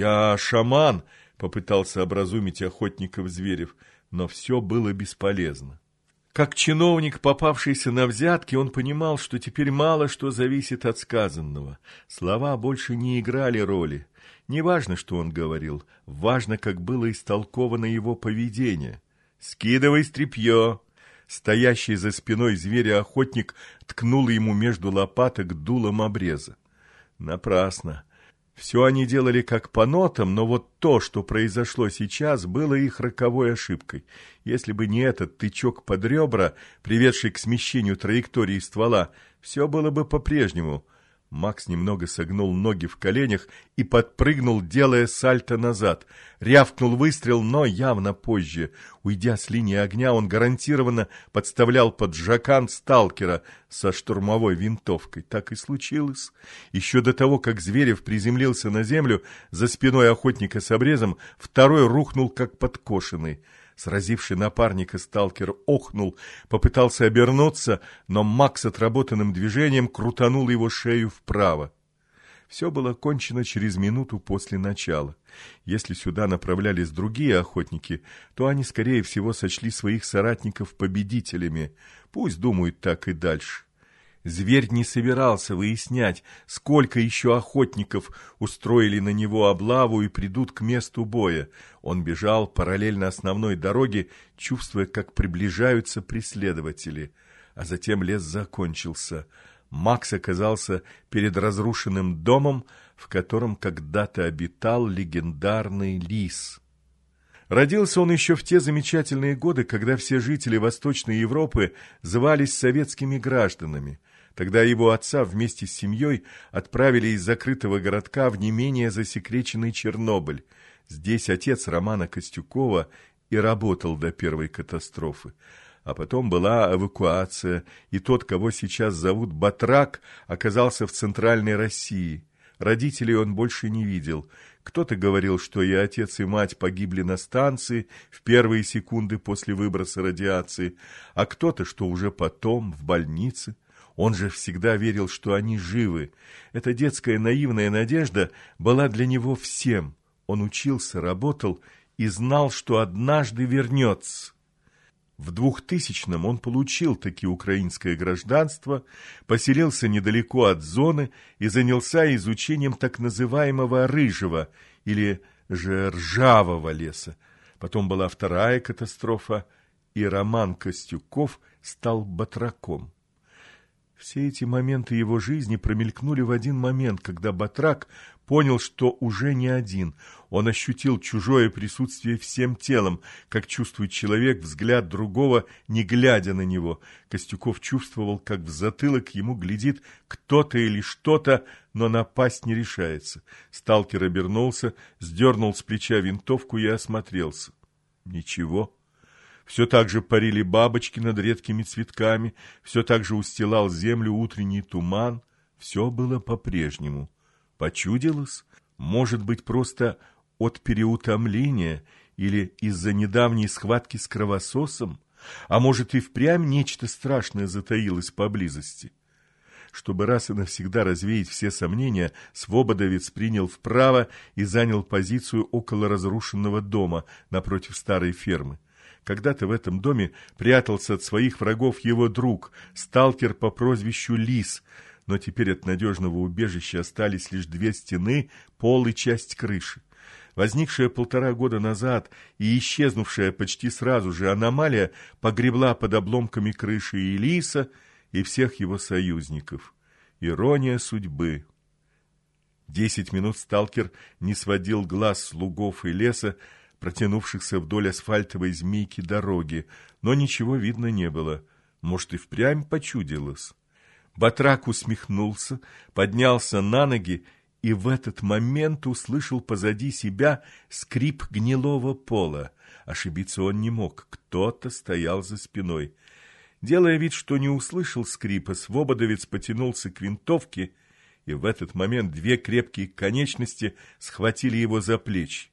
«Я шаман!» — попытался образумить охотников Зверев, но все было бесполезно. Как чиновник, попавшийся на взятки, он понимал, что теперь мало что зависит от сказанного. Слова больше не играли роли. Не важно, что он говорил, важно, как было истолковано его поведение. «Скидывай стряпье!» Стоящий за спиной зверя-охотник ткнул ему между лопаток дулом обреза. Напрасно. Все они делали как по нотам, но вот то, что произошло сейчас, было их роковой ошибкой. Если бы не этот тычок под ребра, приведший к смещению траектории ствола, все было бы по-прежнему — Макс немного согнул ноги в коленях и подпрыгнул, делая сальто назад. Рявкнул выстрел, но явно позже. Уйдя с линии огня, он гарантированно подставлял под жакан сталкера со штурмовой винтовкой. Так и случилось. Еще до того, как Зверев приземлился на землю, за спиной охотника с обрезом, второй рухнул как подкошенный. Сразивший напарника сталкер охнул, попытался обернуться, но Макс отработанным движением крутанул его шею вправо. Все было кончено через минуту после начала. Если сюда направлялись другие охотники, то они, скорее всего, сочли своих соратников победителями. Пусть думают так и дальше. Зверь не собирался выяснять, сколько еще охотников устроили на него облаву и придут к месту боя. Он бежал параллельно основной дороге, чувствуя, как приближаются преследователи. А затем лес закончился. Макс оказался перед разрушенным домом, в котором когда-то обитал легендарный лис. Родился он еще в те замечательные годы, когда все жители Восточной Европы звались советскими гражданами – Тогда его отца вместе с семьей отправили из закрытого городка в не менее засекреченный Чернобыль. Здесь отец Романа Костюкова и работал до первой катастрофы. А потом была эвакуация, и тот, кого сейчас зовут Батрак, оказался в Центральной России. Родителей он больше не видел. Кто-то говорил, что и отец, и мать погибли на станции в первые секунды после выброса радиации, а кто-то, что уже потом, в больнице. Он же всегда верил, что они живы. Эта детская наивная надежда была для него всем. Он учился, работал и знал, что однажды вернется. В двухтысячном он получил таки украинское гражданство, поселился недалеко от зоны и занялся изучением так называемого рыжего или же ржавого леса. Потом была вторая катастрофа, и Роман Костюков стал батраком. Все эти моменты его жизни промелькнули в один момент, когда Батрак понял, что уже не один. Он ощутил чужое присутствие всем телом, как чувствует человек взгляд другого, не глядя на него. Костюков чувствовал, как в затылок ему глядит кто-то или что-то, но напасть не решается. Сталкер обернулся, сдернул с плеча винтовку и осмотрелся. Ничего. Все так же парили бабочки над редкими цветками, все так же устилал землю утренний туман. Все было по-прежнему. Почудилось? Может быть, просто от переутомления или из-за недавней схватки с кровососом? А может, и впрямь нечто страшное затаилось поблизости? Чтобы раз и навсегда развеять все сомнения, свободовец принял вправо и занял позицию около разрушенного дома напротив старой фермы. Когда-то в этом доме прятался от своих врагов его друг, сталкер по прозвищу Лис, но теперь от надежного убежища остались лишь две стены, пол и часть крыши. Возникшая полтора года назад и исчезнувшая почти сразу же аномалия погребла под обломками крыши и Лиса, и всех его союзников. Ирония судьбы. Десять минут сталкер не сводил глаз с лугов и леса, протянувшихся вдоль асфальтовой змейки дороги, но ничего видно не было. Может, и впрямь почудилось. Батрак усмехнулся, поднялся на ноги и в этот момент услышал позади себя скрип гнилого пола. Ошибиться он не мог, кто-то стоял за спиной. Делая вид, что не услышал скрипа, свободовец потянулся к винтовке, и в этот момент две крепкие конечности схватили его за плечи.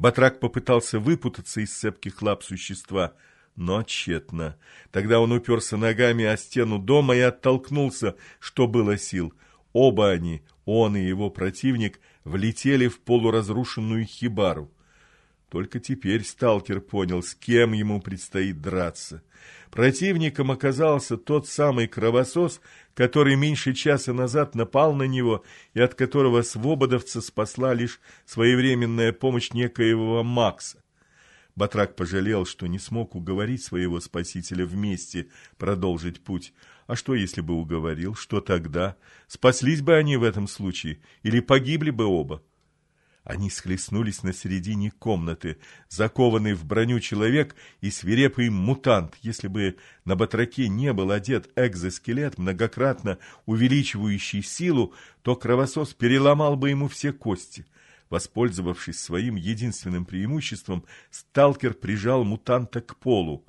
Батрак попытался выпутаться из цепких лап существа, но тщетно. Тогда он уперся ногами о стену дома и оттолкнулся, что было сил. Оба они, он и его противник, влетели в полуразрушенную хибару. Только теперь сталкер понял, с кем ему предстоит драться. Противником оказался тот самый кровосос, который меньше часа назад напал на него и от которого свободовца спасла лишь своевременная помощь некоего Макса. Батрак пожалел, что не смог уговорить своего спасителя вместе продолжить путь. А что, если бы уговорил? Что тогда? Спаслись бы они в этом случае? Или погибли бы оба? Они схлестнулись на середине комнаты, закованный в броню человек и свирепый мутант. Если бы на батраке не был одет экзоскелет, многократно увеличивающий силу, то кровосос переломал бы ему все кости. Воспользовавшись своим единственным преимуществом, сталкер прижал мутанта к полу.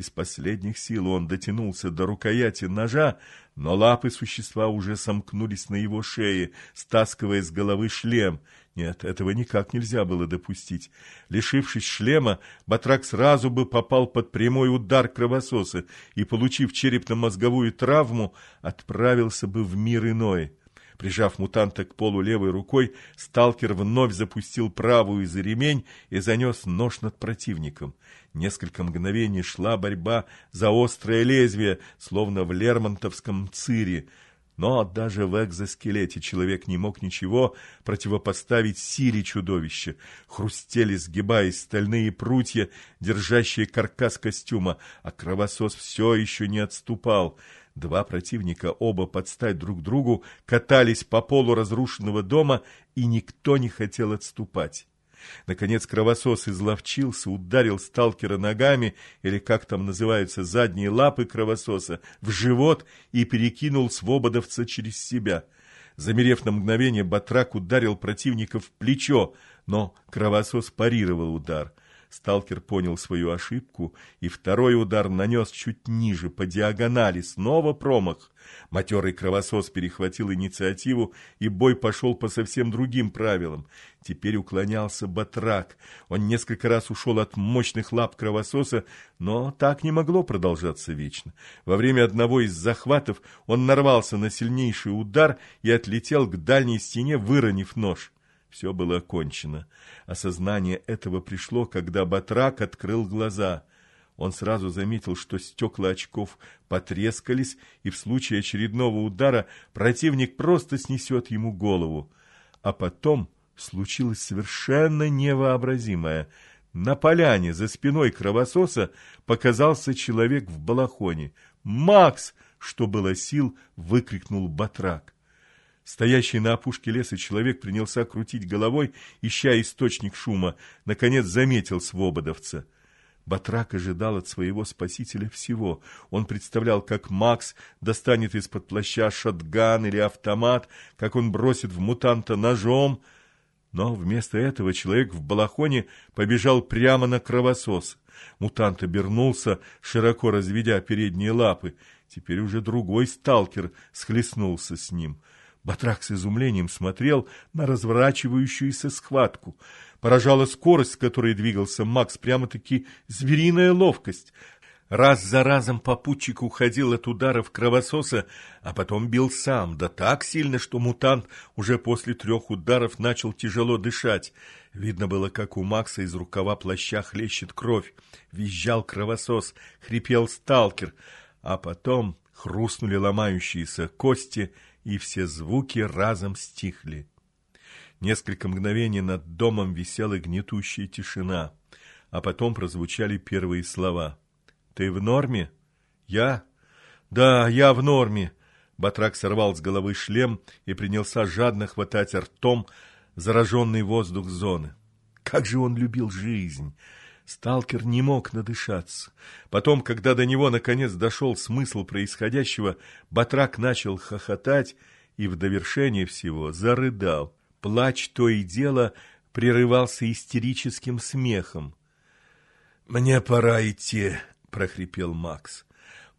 Из последних сил он дотянулся до рукояти ножа, но лапы существа уже сомкнулись на его шее, стаскивая с головы шлем. Нет, этого никак нельзя было допустить. Лишившись шлема, Батрак сразу бы попал под прямой удар кровососа и, получив черепно-мозговую травму, отправился бы в мир иной. Прижав мутанта к полу левой рукой, сталкер вновь запустил правую за ремень и занес нож над противником. Несколько мгновений шла борьба за острое лезвие, словно в лермонтовском цире. Но даже в экзоскелете человек не мог ничего противопоставить силе чудовища. Хрустели, сгибаясь, стальные прутья, держащие каркас костюма, а кровосос все еще не отступал. Два противника, оба под стать друг другу, катались по полу разрушенного дома, и никто не хотел отступать. Наконец кровосос изловчился, ударил сталкера ногами, или как там называются задние лапы кровососа, в живот и перекинул свободовца через себя. Замерев на мгновение, Батрак ударил противника в плечо, но кровосос парировал удар. Сталкер понял свою ошибку, и второй удар нанес чуть ниже, по диагонали, снова промах. Матерый кровосос перехватил инициативу, и бой пошел по совсем другим правилам. Теперь уклонялся батрак. Он несколько раз ушел от мощных лап кровососа, но так не могло продолжаться вечно. Во время одного из захватов он нарвался на сильнейший удар и отлетел к дальней стене, выронив нож. Все было окончено. Осознание этого пришло, когда Батрак открыл глаза. Он сразу заметил, что стекла очков потрескались, и в случае очередного удара противник просто снесет ему голову. А потом случилось совершенно невообразимое. На поляне за спиной кровососа показался человек в балахоне. «Макс!» — что было сил, выкрикнул Батрак. Стоящий на опушке леса человек принялся крутить головой, ища источник шума. Наконец заметил свободовца. Батрак ожидал от своего спасителя всего. Он представлял, как Макс достанет из-под плаща шотган или автомат, как он бросит в мутанта ножом. Но вместо этого человек в балахоне побежал прямо на кровосос. Мутант обернулся, широко разведя передние лапы. Теперь уже другой сталкер схлестнулся с ним — Батрак с изумлением смотрел на разворачивающуюся схватку. Поражала скорость, с которой двигался Макс, прямо-таки звериная ловкость. Раз за разом попутчик уходил от ударов кровососа, а потом бил сам, да так сильно, что мутант уже после трех ударов начал тяжело дышать. Видно было, как у Макса из рукава плаща хлещет кровь. Визжал кровосос, хрипел сталкер, а потом хрустнули ломающиеся кости — и все звуки разом стихли. Несколько мгновений над домом висела гнетущая тишина, а потом прозвучали первые слова. «Ты в норме?» «Я?» «Да, я в норме!» Батрак сорвал с головы шлем и принялся жадно хватать ртом зараженный воздух зоны. Как же он любил жизнь! Сталкер не мог надышаться. Потом, когда до него наконец дошел смысл происходящего, Батрак начал хохотать и в довершение всего зарыдал. Плач то и дело прерывался истерическим смехом. «Мне пора идти», — прохрипел Макс.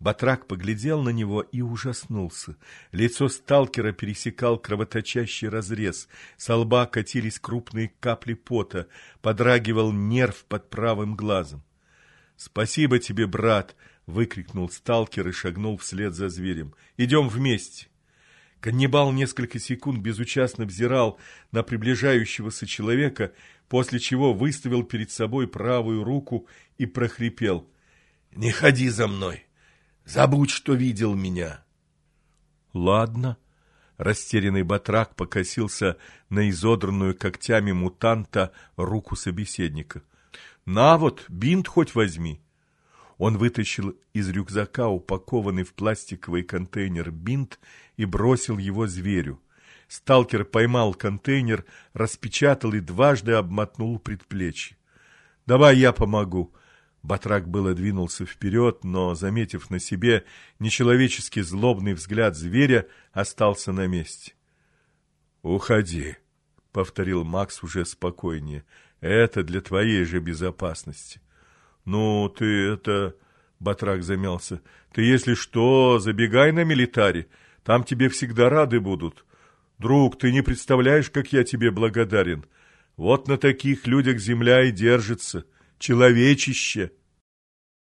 Батрак поглядел на него и ужаснулся. Лицо сталкера пересекал кровоточащий разрез, со лба катились крупные капли пота, подрагивал нерв под правым глазом. «Спасибо тебе, брат!» — выкрикнул сталкер и шагнул вслед за зверем. «Идем вместе!» Каннибал несколько секунд безучастно взирал на приближающегося человека, после чего выставил перед собой правую руку и прохрипел. «Не ходи за мной! Забудь, что видел меня!» «Ладно». Растерянный батрак покосился на изодранную когтями мутанта руку собеседника. «На вот, бинт хоть возьми!» Он вытащил из рюкзака упакованный в пластиковый контейнер бинт и бросил его зверю. Сталкер поймал контейнер, распечатал и дважды обмотнул предплечье. «Давай я помогу». Батрак было двинулся вперед, но, заметив на себе нечеловечески злобный взгляд зверя, остался на месте. «Уходи», — повторил Макс уже спокойнее. «Это для твоей же безопасности». «Ну, ты это...» — Батрак замялся. «Ты, если что, забегай на милитаре. Там тебе всегда рады будут. Друг, ты не представляешь, как я тебе благодарен. Вот на таких людях земля и держится. Человечище!»